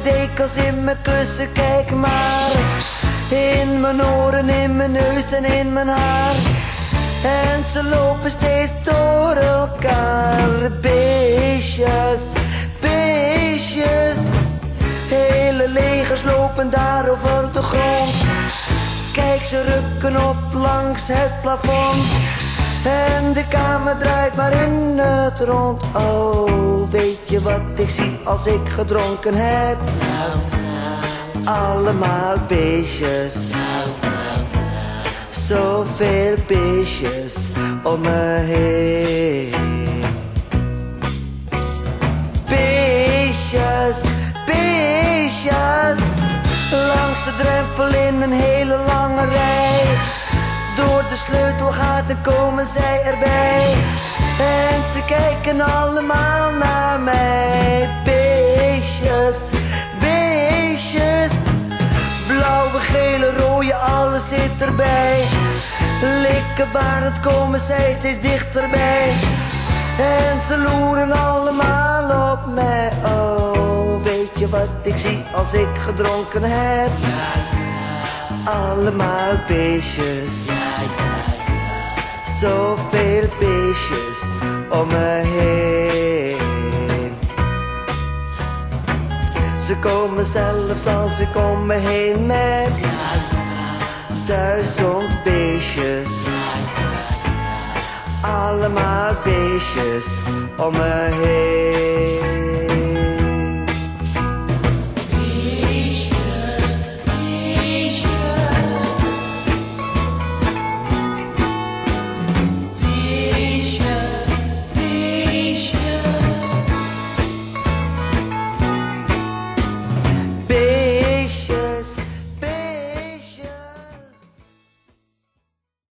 Dekels, in mijn kussen, kijk maar. In mijn oren, in mijn neus en in mijn haar. En ze lopen steeds door elkaar. Beestjes, beestjes. Hele legers lopen daar over de grond. Kijk, ze rukken op langs het plafond. En de kamer draait maar in het rond. Oh, wat ik zie als ik gedronken heb? Allemaal beestjes. Zoveel beestjes om me heen. Beestjes, beestjes. Langs de drempel in een hele lange rij. Door de sleutelgaten komen zij erbij. En ze kijken allemaal naar mij. Beestjes, beestjes. Blauwe, gele, rode, alles zit erbij. Likkenbarend komen zij steeds dichterbij. En ze loeren allemaal op mij. Oh, weet je wat ik zie als ik gedronken heb? Allemaal beestjes. Zoveel beestjes om me heen. Ze komen zelfs als om me heen met duizend beestjes. Allemaal beestjes om me heen.